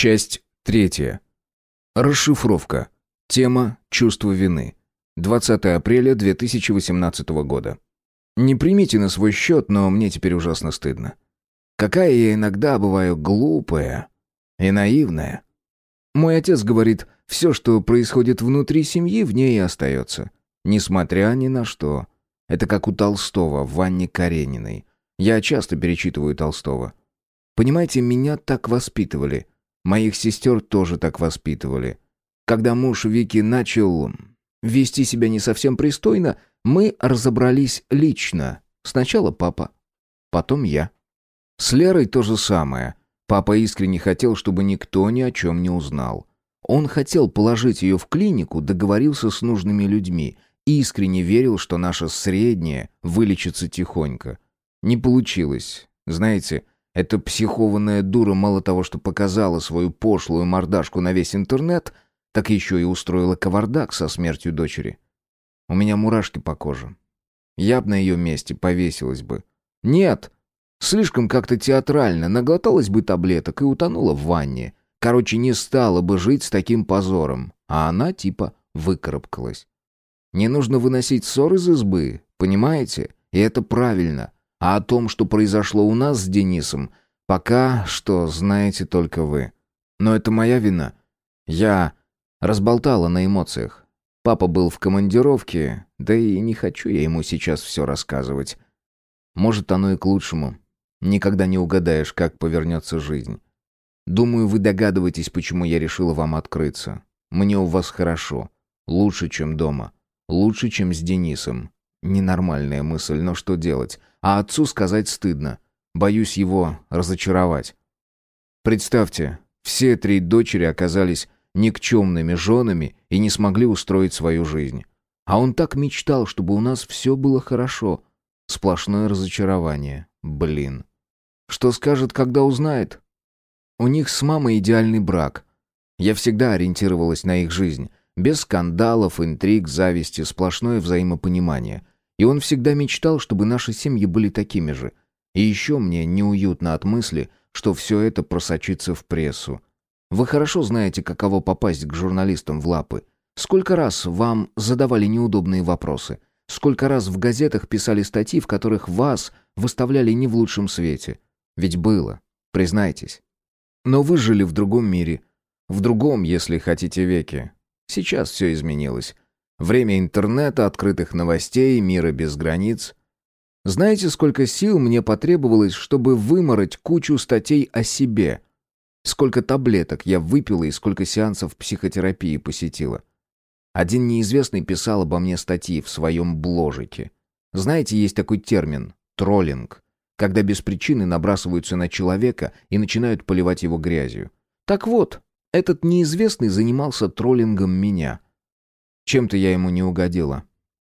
Часть третья. Расшифровка. Тема «Чувство вины». 20 апреля 2018 года. Не примите на свой счет, но мне теперь ужасно стыдно. Какая я иногда бываю глупая и наивная. Мой отец говорит, все, что происходит внутри семьи, в ней и остается. Несмотря ни на что. Это как у Толстого в Ванне Карениной. Я часто перечитываю Толстого. Понимаете, меня так воспитывали. Моих сестер тоже так воспитывали. Когда муж Вики начал вести себя не совсем пристойно, мы разобрались лично. Сначала папа, потом я. С Лерой то же самое. Папа искренне хотел, чтобы никто ни о чем не узнал. Он хотел положить ее в клинику, договорился с нужными людьми, искренне верил, что наша средняя вылечится тихонько. Не получилось. Знаете, эта психованная дура мало того, что показала свою пошлую мордашку на весь интернет, так еще и устроила кавардак со смертью дочери. У меня мурашки по коже. Я б на ее месте повесилась бы. Нет, слишком как-то театрально, наглоталась бы таблеток и утонула в ванне. Короче, не стала бы жить с таким позором, а она типа выкарабкалась. Не нужно выносить ссор из избы, понимаете? И это правильно. А о том, что произошло у нас с Денисом, пока что знаете только вы. Но это моя вина. Я разболтала на эмоциях. Папа был в командировке, да и не хочу я ему сейчас все рассказывать. Может, оно и к лучшему. Никогда не угадаешь, как повернется жизнь. Думаю, вы догадываетесь, почему я решила вам открыться. Мне у вас хорошо. Лучше, чем дома. Лучше, чем с Денисом. Ненормальная мысль, но что делать? А отцу сказать стыдно. Боюсь его разочаровать. Представьте, все три дочери оказались никчемными женами и не смогли устроить свою жизнь. А он так мечтал, чтобы у нас все было хорошо. Сплошное разочарование. Блин. Что скажет, когда узнает? У них с мамой идеальный брак. Я всегда ориентировалась на их жизнь. Без скандалов, интриг, зависти, сплошное взаимопонимание. И он всегда мечтал, чтобы наши семьи были такими же. И еще мне неуютно от мысли, что все это просочится в прессу. Вы хорошо знаете, каково попасть к журналистам в лапы. Сколько раз вам задавали неудобные вопросы? Сколько раз в газетах писали статьи, в которых вас выставляли не в лучшем свете? Ведь было, признайтесь. Но вы жили в другом мире. В другом, если хотите, веке. Сейчас все изменилось. Время интернета, открытых новостей, мира без границ. Знаете, сколько сил мне потребовалось, чтобы вымороть кучу статей о себе? Сколько таблеток я выпила и сколько сеансов психотерапии посетила? Один неизвестный писал обо мне статьи в своем бложике. Знаете, есть такой термин – троллинг, когда без причины набрасываются на человека и начинают поливать его грязью. Так вот, этот неизвестный занимался троллингом меня – чем-то я ему не угодила.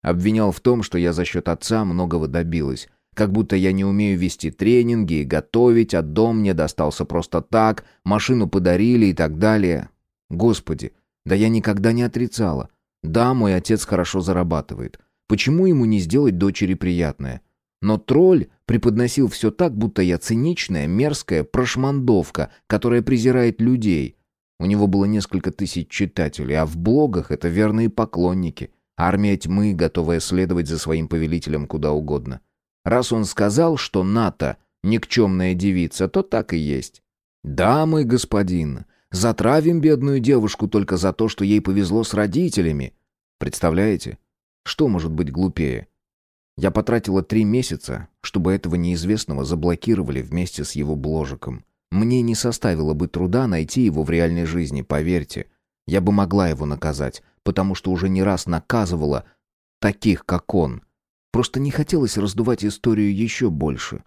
Обвинял в том, что я за счет отца многого добилась. Как будто я не умею вести тренинги и готовить, а дом мне достался просто так, машину подарили и так далее. Господи, да я никогда не отрицала. Да, мой отец хорошо зарабатывает. Почему ему не сделать дочери приятное? Но тролль преподносил все так, будто я циничная, мерзкая прошмандовка, которая презирает людей, у него было несколько тысяч читателей, а в блогах это верные поклонники. Армия тьмы, готовая следовать за своим повелителем куда угодно. Раз он сказал, что НАТО — никчемная девица, то так и есть. «Да, мой господин, затравим бедную девушку только за то, что ей повезло с родителями». Представляете? Что может быть глупее? Я потратила три месяца, чтобы этого неизвестного заблокировали вместе с его бложиком. Мне не составило бы труда найти его в реальной жизни, поверьте. Я бы могла его наказать, потому что уже не раз наказывала таких, как он. Просто не хотелось раздувать историю еще больше.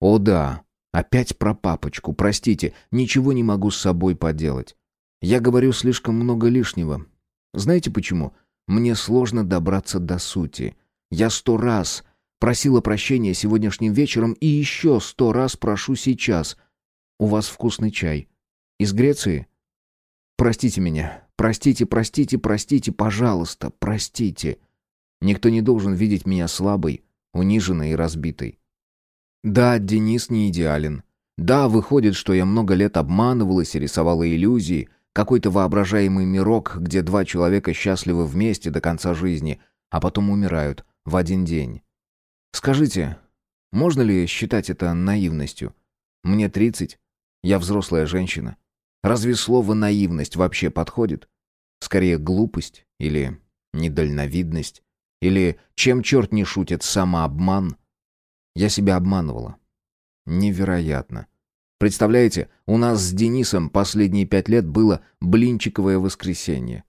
О да, опять про папочку, простите, ничего не могу с собой поделать. Я говорю слишком много лишнего. Знаете почему? Мне сложно добраться до сути. Я сто раз просила прощения сегодняшним вечером и еще сто раз прошу сейчас — у вас вкусный чай. Из Греции? Простите меня. Простите, простите, простите, пожалуйста, простите. Никто не должен видеть меня слабой, униженной и разбитой. Да, Денис не идеален. Да, выходит, что я много лет обманывалась и рисовала иллюзии, какой-то воображаемый мирок, где два человека счастливы вместе до конца жизни, а потом умирают в один день. Скажите, можно ли считать это наивностью? Мне тридцать, я взрослая женщина. Разве слово «наивность» вообще подходит? Скорее, глупость или недальновидность? Или, чем черт не шутит, самообман? Я себя обманывала. Невероятно. Представляете, у нас с Денисом последние пять лет было блинчиковое воскресенье.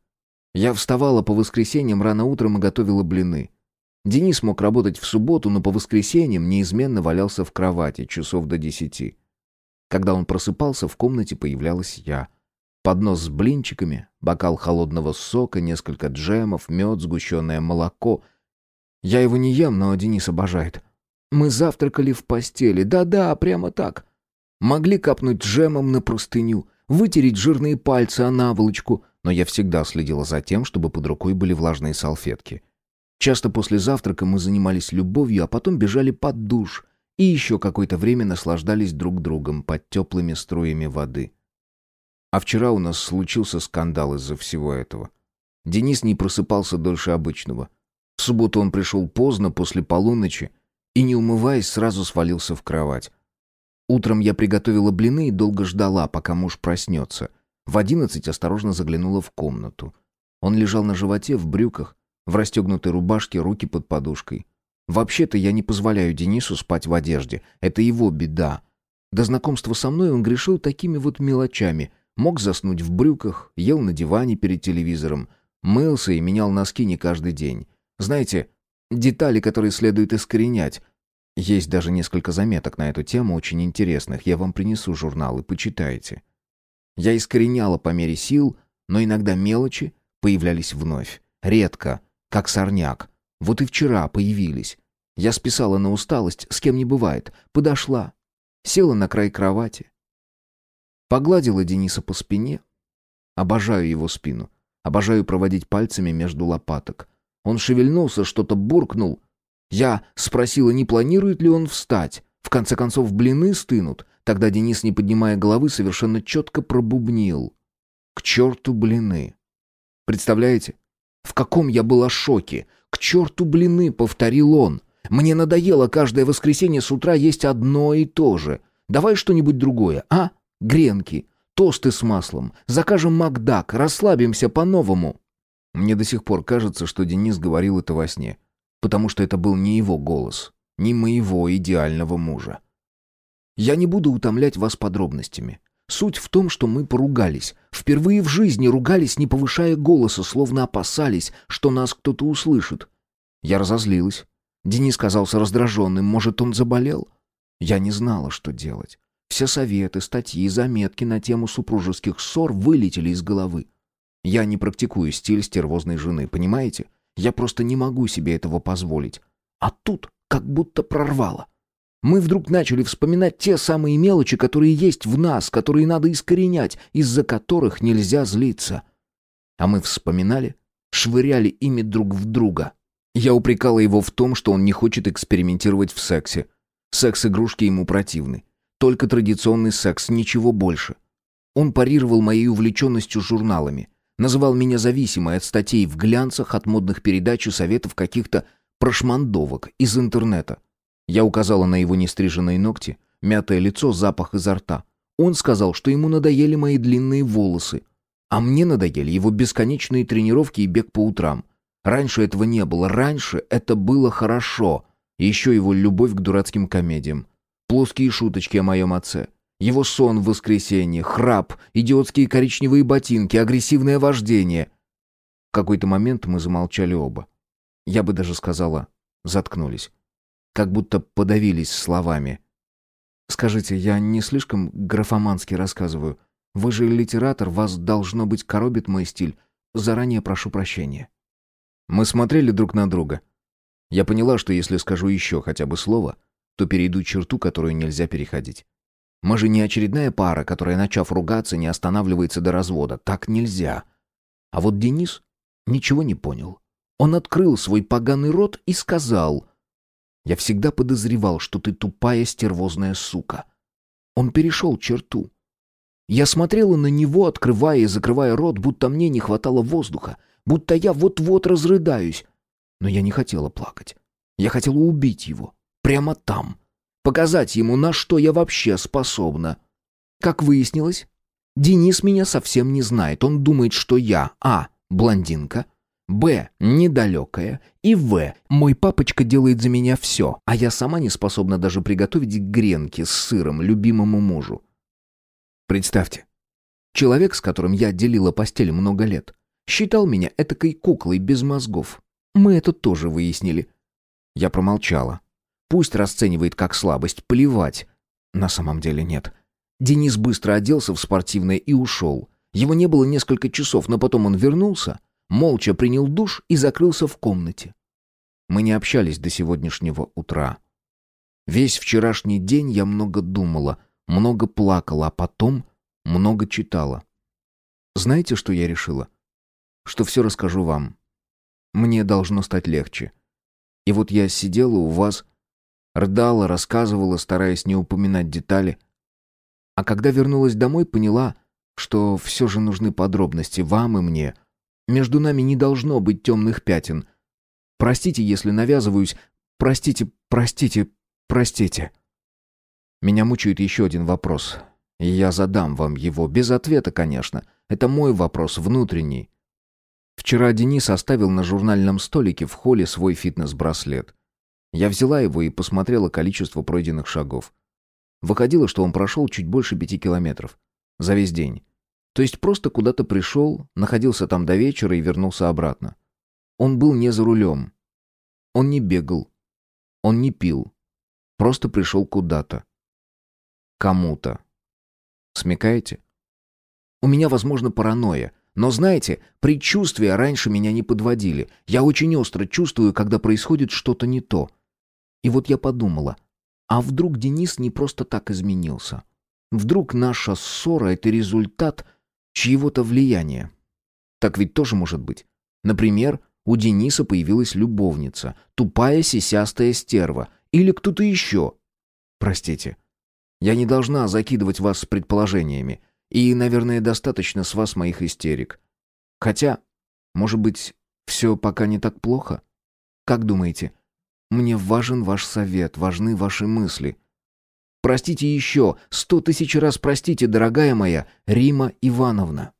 Я вставала по воскресеньям рано утром и готовила блины. Денис мог работать в субботу, но по воскресеньям неизменно валялся в кровати часов до десяти. Когда он просыпался, в комнате появлялась я. Поднос с блинчиками, бокал холодного сока, несколько джемов, мед, сгущенное молоко. Я его не ем, но Денис обожает. Мы завтракали в постели, да-да, прямо так. Могли капнуть джемом на простыню, вытереть жирные пальцы о наволочку, но я всегда следила за тем, чтобы под рукой были влажные салфетки. Часто после завтрака мы занимались любовью, а потом бежали под душ и еще какое-то время наслаждались друг другом под теплыми струями воды. А вчера у нас случился скандал из-за всего этого. Денис не просыпался дольше обычного. В субботу он пришел поздно, после полуночи, и, не умываясь, сразу свалился в кровать. Утром я приготовила блины и долго ждала, пока муж проснется. В одиннадцать осторожно заглянула в комнату. Он лежал на животе, в брюках, в расстегнутой рубашке, руки под подушкой. Вообще-то я не позволяю Денису спать в одежде. Это его беда. До знакомства со мной он грешил такими вот мелочами. Мог заснуть в брюках, ел на диване перед телевизором, мылся и менял носки не каждый день. Знаете, детали, которые следует искоренять, есть даже несколько заметок на эту тему, очень интересных. Я вам принесу журналы, почитайте. Я искореняла по мере сил, но иногда мелочи появлялись вновь. Редко, как сорняк. Вот и вчера появились. Я списала на усталость, с кем не бывает. Подошла, села на край кровати. Погладила Дениса по спине. Обожаю его спину. Обожаю проводить пальцами между лопаток. Он шевельнулся, что-то буркнул — я спросила, не планирует ли он встать. В конце концов, блины стынут. Тогда Денис, не поднимая головы, совершенно четко пробубнил. К черту блины. Представляете? В каком я была шоке. К черту блины, повторил он. Мне надоело каждое воскресенье с утра есть одно и то же. Давай что-нибудь другое, а? Гренки, тосты с маслом, закажем Макдак, расслабимся по-новому. Мне до сих пор кажется, что Денис говорил это во сне потому что это был не его голос, не моего идеального мужа. Я не буду утомлять вас подробностями. Суть в том, что мы поругались. Впервые в жизни ругались, не повышая голоса, словно опасались, что нас кто-то услышит. Я разозлилась. Денис казался раздраженным, может, он заболел? Я не знала, что делать. Все советы, статьи, заметки на тему супружеских ссор вылетели из головы. Я не практикую стиль стервозной жены, понимаете? Я просто не могу себе этого позволить. А тут как будто прорвало. Мы вдруг начали вспоминать те самые мелочи, которые есть в нас, которые надо искоренять, из-за которых нельзя злиться. А мы вспоминали, швыряли ими друг в друга. Я упрекала его в том, что он не хочет экспериментировать в сексе. Секс-игрушки ему противны. Только традиционный секс, ничего больше. Он парировал моей увлеченностью журналами. Называл меня зависимой от статей в глянцах, от модных передач и советов каких-то прошмандовок из интернета. Я указала на его нестриженные ногти, мятое лицо, запах изо рта. Он сказал, что ему надоели мои длинные волосы, а мне надоели его бесконечные тренировки и бег по утрам. Раньше этого не было, раньше это было хорошо. Еще его любовь к дурацким комедиям. Плоские шуточки о моем отце. Его сон в воскресенье, храп, идиотские коричневые ботинки, агрессивное вождение. В какой-то момент мы замолчали оба. Я бы даже сказала, заткнулись. Как будто подавились словами. «Скажите, я не слишком графомански рассказываю. Вы же литератор, вас, должно быть, коробит мой стиль. Заранее прошу прощения». Мы смотрели друг на друга. Я поняла, что если скажу еще хотя бы слово, то перейду черту, которую нельзя переходить. Мы же не очередная пара, которая, начав ругаться, не останавливается до развода. Так нельзя. А вот Денис ничего не понял. Он открыл свой поганый рот и сказал... «Я всегда подозревал, что ты тупая стервозная сука. Он перешел черту. Я смотрела на него, открывая и закрывая рот, будто мне не хватало воздуха, будто я вот-вот разрыдаюсь. Но я не хотела плакать. Я хотела убить его. Прямо там. Показать ему, на что я вообще способна. Как выяснилось, Денис меня совсем не знает. Он думает, что я А. Блондинка. Б. Недалекая. И В. Мой папочка делает за меня все, а я сама не способна даже приготовить гренки с сыром любимому мужу. Представьте, человек, с которым я делила постель много лет, считал меня этакой куклой без мозгов. Мы это тоже выяснили. Я промолчала. Пусть расценивает как слабость, плевать. На самом деле нет. Денис быстро оделся в спортивное и ушел. Его не было несколько часов, но потом он вернулся, молча принял душ и закрылся в комнате. Мы не общались до сегодняшнего утра. Весь вчерашний день я много думала, много плакала, а потом много читала. Знаете, что я решила? Что все расскажу вам. Мне должно стать легче. И вот я сидела у вас, рыдала, рассказывала, стараясь не упоминать детали — а когда вернулась домой, поняла, что все же нужны подробности вам и мне. Между нами не должно быть темных пятен. Простите, если навязываюсь. Простите, простите, простите. Меня мучает еще один вопрос. Я задам вам его. Без ответа, конечно. Это мой вопрос, внутренний. Вчера Денис оставил на журнальном столике в холле свой фитнес-браслет. Я взяла его и посмотрела количество пройденных шагов. Выходило, что он прошел чуть больше пяти километров. За весь день. То есть просто куда-то пришел, находился там до вечера и вернулся обратно. Он был не за рулем. Он не бегал. Он не пил. Просто пришел куда-то. Кому-то. Смекаете? У меня, возможно, паранойя. Но знаете, предчувствия раньше меня не подводили. Я очень остро чувствую, когда происходит что-то не то. И вот я подумала, а вдруг Денис не просто так изменился? Вдруг наша ссора — это результат чьего-то влияния? Так ведь тоже может быть. Например, у Дениса появилась любовница, тупая сисястая стерва, или кто-то еще. Простите, я не должна закидывать вас с предположениями, и, наверное, достаточно с вас моих истерик. Хотя, может быть, все пока не так плохо? Как думаете, мне важен ваш совет, важны ваши мысли. Простите еще, сто тысяч раз простите, дорогая моя Рима Ивановна.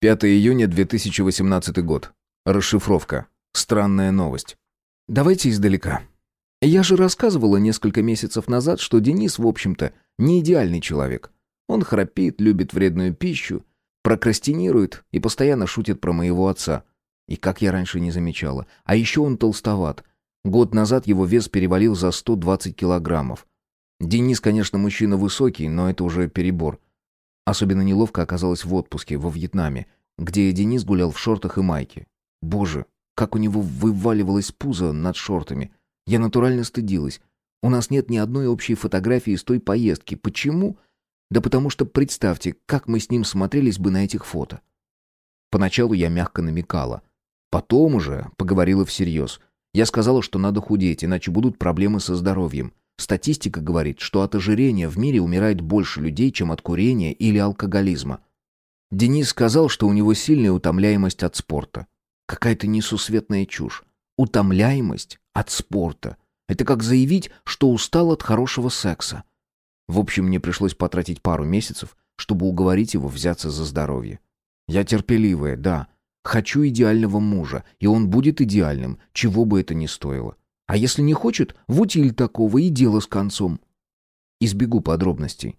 5 июня 2018 год. Расшифровка. Странная новость. Давайте издалека. Я же рассказывала несколько месяцев назад, что Денис, в общем-то, не идеальный человек. Он храпит, любит вредную пищу, прокрастинирует и постоянно шутит про моего отца. И как я раньше не замечала. А еще он толстоват. Год назад его вес перевалил за 120 килограммов. Денис, конечно, мужчина высокий, но это уже перебор. Особенно неловко оказалось в отпуске во Вьетнаме, где Денис гулял в шортах и майке. Боже, как у него вываливалось пузо над шортами. Я натурально стыдилась. У нас нет ни одной общей фотографии с той поездки. Почему? Да потому что представьте, как мы с ним смотрелись бы на этих фото. Поначалу я мягко намекала. Потом уже поговорила всерьез. Я сказала, что надо худеть, иначе будут проблемы со здоровьем. Статистика говорит, что от ожирения в мире умирает больше людей, чем от курения или алкоголизма. Денис сказал, что у него сильная утомляемость от спорта. Какая-то несусветная чушь. Утомляемость от спорта. Это как заявить, что устал от хорошего секса. В общем, мне пришлось потратить пару месяцев, чтобы уговорить его взяться за здоровье. Я терпеливая, да, Хочу идеального мужа, и он будет идеальным, чего бы это ни стоило. А если не хочет, в утиль такого и дело с концом. Избегу подробностей.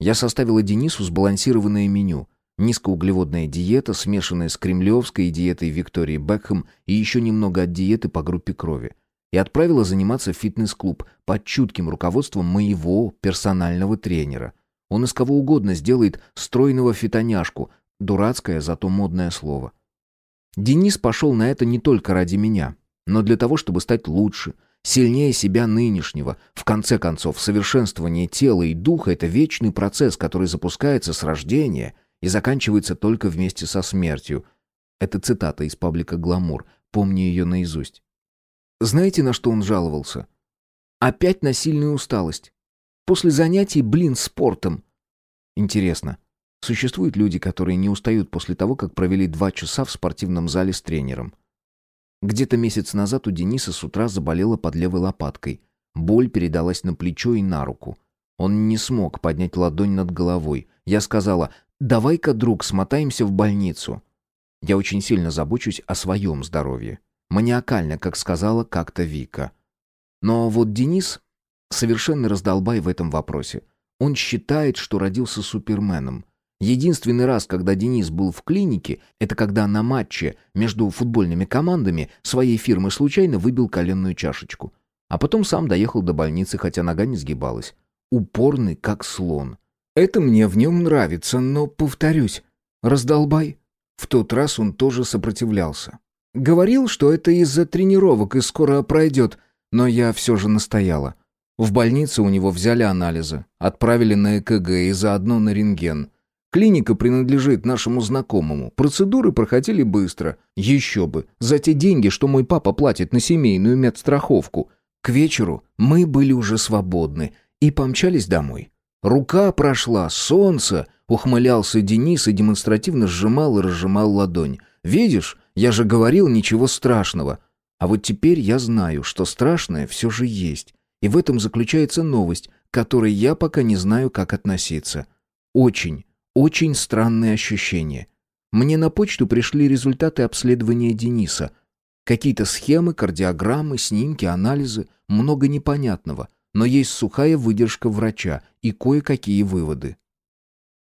Я составила Денису сбалансированное меню. Низкоуглеводная диета, смешанная с кремлевской диетой Виктории Бекхэм и еще немного от диеты по группе крови. И отправила заниматься в фитнес-клуб под чутким руководством моего персонального тренера. Он из кого угодно сделает стройного фитоняшку, дурацкое, зато модное слово. Денис пошел на это не только ради меня, но для того, чтобы стать лучше, сильнее себя нынешнего. В конце концов, совершенствование тела и духа – это вечный процесс, который запускается с рождения и заканчивается только вместе со смертью. Это цитата из паблика «Гламур», помню ее наизусть. Знаете, на что он жаловался? Опять на сильную усталость. После занятий, блин, спортом. Интересно, существуют люди, которые не устают после того, как провели два часа в спортивном зале с тренером? Где-то месяц назад у Дениса с утра заболела под левой лопаткой. Боль передалась на плечо и на руку. Он не смог поднять ладонь над головой. Я сказала, «Давай-ка, друг, смотаемся в больницу». Я очень сильно забочусь о своем здоровье. Маниакально, как сказала как-то Вика. Но вот Денис совершенно раздолбай в этом вопросе. Он считает, что родился суперменом. Единственный раз, когда Денис был в клинике, это когда на матче между футбольными командами своей фирмы случайно выбил коленную чашечку. А потом сам доехал до больницы, хотя нога не сгибалась. Упорный, как слон. Это мне в нем нравится, но, повторюсь, раздолбай. В тот раз он тоже сопротивлялся. Говорил, что это из-за тренировок и скоро пройдет, но я все же настояла. В больнице у него взяли анализы, отправили на ЭКГ и заодно на рентген. Клиника принадлежит нашему знакомому. Процедуры проходили быстро. Еще бы, за те деньги, что мой папа платит на семейную медстраховку. К вечеру мы были уже свободны и помчались домой. Рука прошла, солнце, ухмылялся Денис и демонстративно сжимал и разжимал ладонь. Видишь, я же говорил, ничего страшного. А вот теперь я знаю, что страшное все же есть. И в этом заключается новость, к которой я пока не знаю, как относиться. Очень, очень странные ощущения. Мне на почту пришли результаты обследования Дениса. Какие-то схемы, кардиограммы, снимки, анализы, много непонятного, но есть сухая выдержка врача и кое-какие выводы.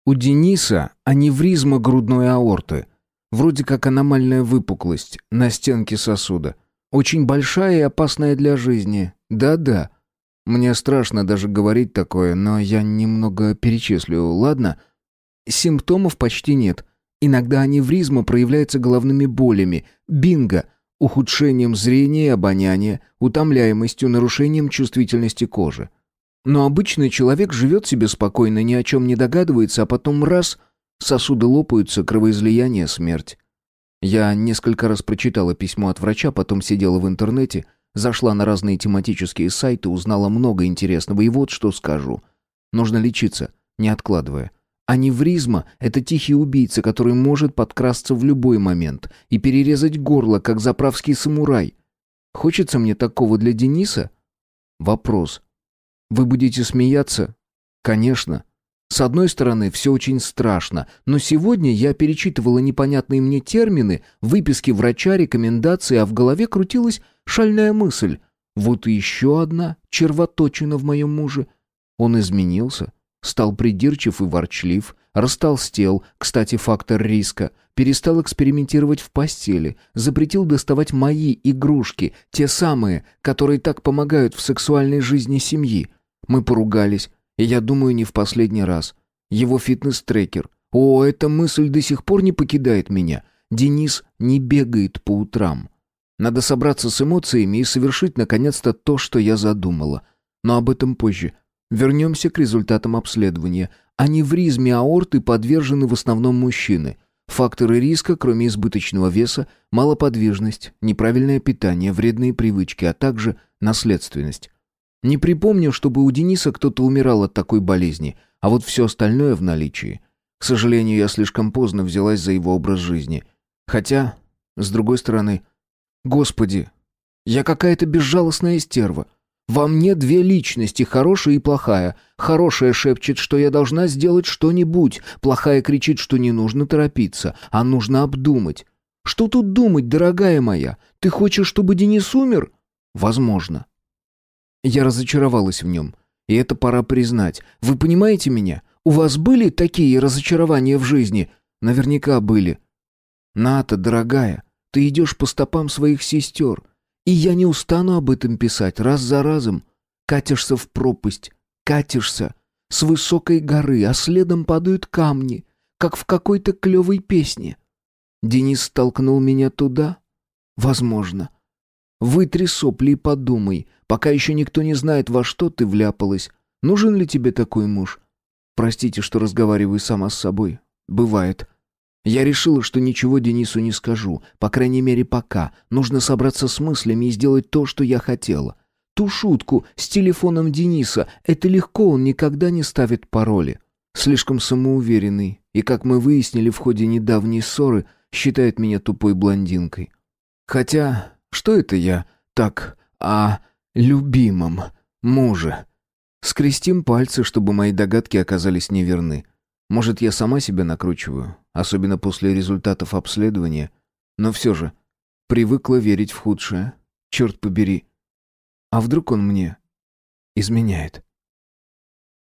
У Дениса аневризма грудной аорты. Вроде как аномальная выпуклость на стенке сосуда. Очень большая и опасная для жизни. Да-да, мне страшно даже говорить такое, но я немного перечислю, ладно? Симптомов почти нет. Иногда аневризма проявляется головными болями, бинго, ухудшением зрения и обоняния, утомляемостью, нарушением чувствительности кожи. Но обычный человек живет себе спокойно, ни о чем не догадывается, а потом раз — сосуды лопаются, кровоизлияние, смерть. Я несколько раз прочитала письмо от врача, потом сидела в интернете — Зашла на разные тематические сайты, узнала много интересного, и вот что скажу. Нужно лечиться, не откладывая. Аневризма – это тихий убийца, который может подкрасться в любой момент и перерезать горло, как заправский самурай. Хочется мне такого для Дениса? Вопрос. Вы будете смеяться? Конечно. С одной стороны, все очень страшно, но сегодня я перечитывала непонятные мне термины, выписки врача, рекомендации, а в голове крутилась шальная мысль. Вот и еще одна червоточина в моем муже. Он изменился, стал придирчив и ворчлив, растолстел, кстати, фактор риска, перестал экспериментировать в постели, запретил доставать мои игрушки, те самые, которые так помогают в сексуальной жизни семьи. Мы поругались, и я думаю, не в последний раз. Его фитнес-трекер. О, эта мысль до сих пор не покидает меня. Денис не бегает по утрам. Надо собраться с эмоциями и совершить наконец-то то, что я задумала. Но об этом позже. Вернемся к результатам обследования. Аневризме аорты подвержены в основном мужчины. Факторы риска, кроме избыточного веса, малоподвижность, неправильное питание, вредные привычки, а также наследственность. Не припомню, чтобы у Дениса кто-то умирал от такой болезни, а вот все остальное в наличии. К сожалению, я слишком поздно взялась за его образ жизни. Хотя, с другой стороны, господи, я какая-то безжалостная стерва. Во мне две личности, хорошая и плохая. Хорошая шепчет, что я должна сделать что-нибудь, плохая кричит, что не нужно торопиться, а нужно обдумать. Что тут думать, дорогая моя? Ты хочешь, чтобы Денис умер? Возможно. Я разочаровалась в нем. И это пора признать. Вы понимаете меня? У вас были такие разочарования в жизни? Наверняка были. Ната, дорогая, ты идешь по стопам своих сестер. И я не устану об этом писать раз за разом. Катишься в пропасть. Катишься с высокой горы, а следом падают камни, как в какой-то клевой песне. Денис столкнул меня туда? Возможно. Вытри сопли и подумай, пока еще никто не знает, во что ты вляпалась. Нужен ли тебе такой муж? Простите, что разговариваю сама с собой. Бывает. Я решила, что ничего Денису не скажу, по крайней мере, пока. Нужно собраться с мыслями и сделать то, что я хотела. Ту шутку с телефоном Дениса. Это легко, он никогда не ставит пароли. Слишком самоуверенный. И, как мы выяснили в ходе недавней ссоры, считает меня тупой блондинкой. Хотя, что это я так о любимом муже? Скрестим пальцы, чтобы мои догадки оказались неверны. Может, я сама себя накручиваю, особенно после результатов обследования. Но все же, привыкла верить в худшее. Черт побери. А вдруг он мне изменяет?